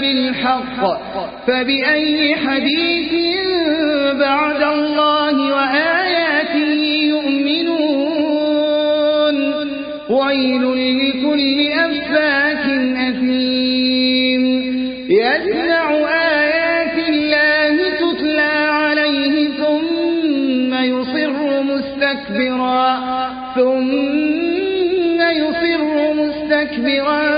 بالحق. فبأي حديث بعد الله وآياته يؤمنون؟ ويل لكل أفاك أثيم. يسمع آيات الله تتلى عليه ثم يصر مستكبرا. ثم يصر مستكبرا.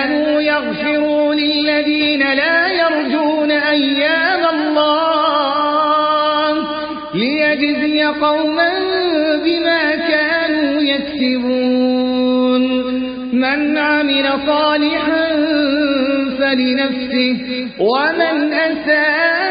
يغفروا للذين لا يرجون أيام الله ليجزي قوما بما كانوا يكسبون. من عمل صالحا فلنفسه ومن أساء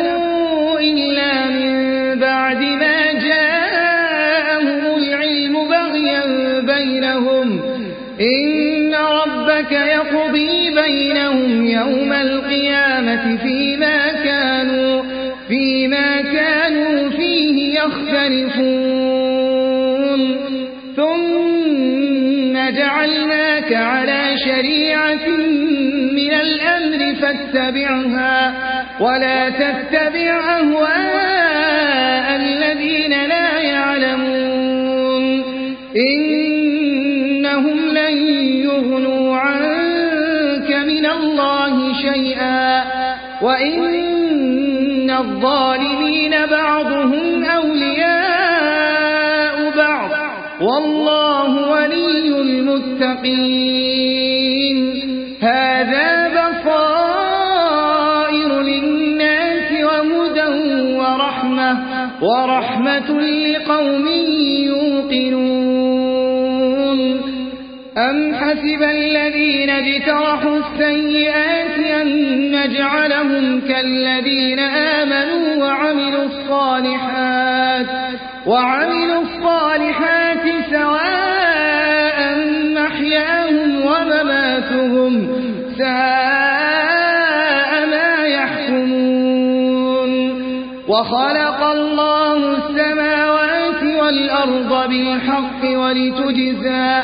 يوم القيامة فيما كانوا فيما كانوا فيه يختلفون. ثم جعلناك على شريعة من الأمر فاتبعها ولا تتبع أهواء وإن الظالمين بعضهم أولياء بعض والله ولي المتقين هذا بصائر للناس وهدى ورحمة ورحمة لقوم أم حسب الذين اجترحوا السيئات أن نجعلهم كالذين آمنوا وعملوا الصالحات وعملوا الصالحات سواء محياهم ومماتهم ساء ما يحكمون. وخلق الله السماوات والأرض بالحق ولتجزى,